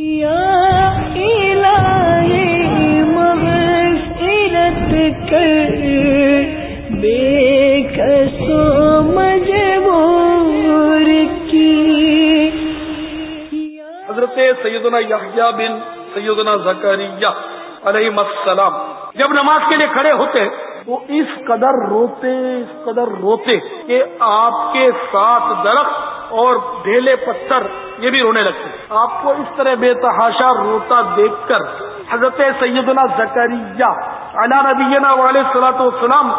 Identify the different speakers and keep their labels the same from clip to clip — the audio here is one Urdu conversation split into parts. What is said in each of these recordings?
Speaker 1: حضرت سیدنا یحییٰ بن سیدنا زکریہ علیہ السلام جب نماز کے لیے کھڑے ہوتے، وہ اس قدر روتے، اس قدر روتے کہ آپ کے ساتھ درخت اور ڈھیلے پتھر یہ بھی رونے لگتے۔ آپ کو اس طرح بے تحاشا روتا دیکھ کر حضرت سیدنا زکریہ علا نبینا والے صلاح والسلام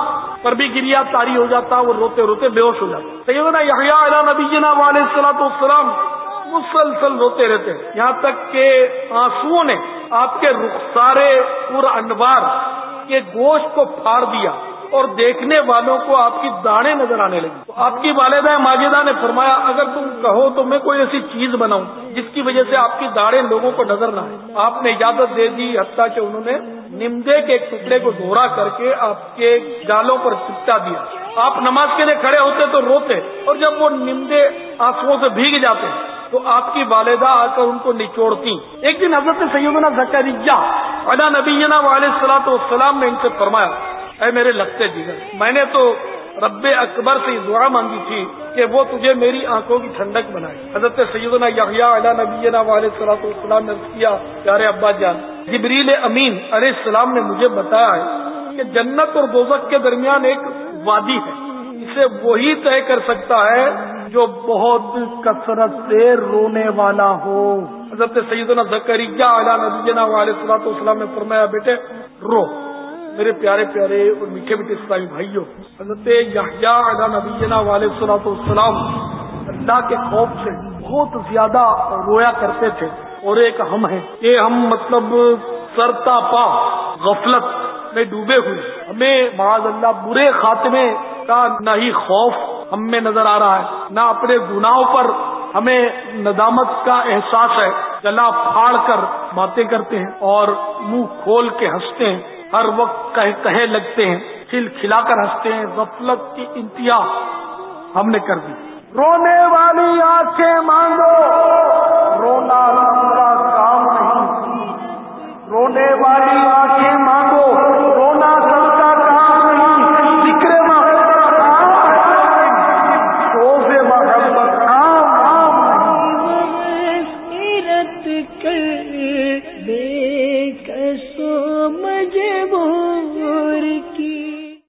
Speaker 1: پر بھی گریا تاری ہو جاتا، وہ روتے روتے بے ہوش ہو جاتا۔ سیدنا یحییٰ علا نبینا والے صلاح والسلام مسلسل روتے رہتے۔ ہیں یہاں تک کہ آنسو نے آپ کے رخسارے پور انوار کے گوشت کو پھاڑ دیا اور دیکھنے والوں کو آپ کی داڑیں نظر آنے لگی تو آپ کی والدہ ماجدہ نے فرمایا، اگر تم کہو تو میں کوئی ایسی چیز بناؤں جس کی وجہ سے آپ کی داڑیں لوگوں کو نظر نہ آئے آپ نے اجازت دے دی، حتیٰ کہ انہوں نے نمدے کے ایک ٹکڑے کو دورا کر کے آپ کے گالوں پر چپٹا دیا۔ آپ نماز کے لیے کھڑے ہوتے تو روتے، اور جب وہ نمدے آنسو سے بھیگ جاتے، تو آپ کی والدہ آ کر ان کو نچوڑتی۔ ایک دن حضرت سیدنا زکریہ علا نبینا والے صلاح والسلام نے ان سے فرمایا، اے میرے لگتے جگر، میں نے تو رب اکبر سے دعا مانگی تھی کہ وہ تجھے میری آنکھوں کی ٹھنڈک بنائے۔ حضرت سیدنا یحییٰ علیہ نبی علیہ صلاح السلام نے کیا، پیارے ابا جان، جبریل امین علیہ السلام نے مجھے بتایا ہے کہ جنت اور دوزک کے درمیان ایک وادی ہے۔ اسے وہی طے کر سکتا ہے جو بہت کثرت سے رونے والا ہو۔ حضرت سیدنا زکریہ علیہ نبی علیہ صلاح السلام نے فرمایا، بیٹے، رو۔ میرے پیارے پیارے اور میٹھے میٹھے اسلامی بھائیوں، حضرت علیہ نبینا والے صلاح السلام اللہ کے خوف سے بہت زیادہ رویا کرتے تھے اور ایک ہم ہیں۔ کہ ہم مطلب سرتا پا غفلت میں ڈوبے ہوئے ہمیں معاذ اللہ برے خاتمے کا نہ ہی خوف ہم میں نظر آ رہا ہے، نہ اپنے گناہوں پر ہمیں ندامت کا احساس ہے۔ گلا پھاڑ کر باتیں کرتے ہیں اور منہ کھول کے ہنستے ہیں۔ ہر وقت کہے لگتے ہیں کھل کھلا کر ہنستے ہیں، غفلت کی انتہا ہم نے کر دی۔ رونے والی آنکھیں مانگو، رونا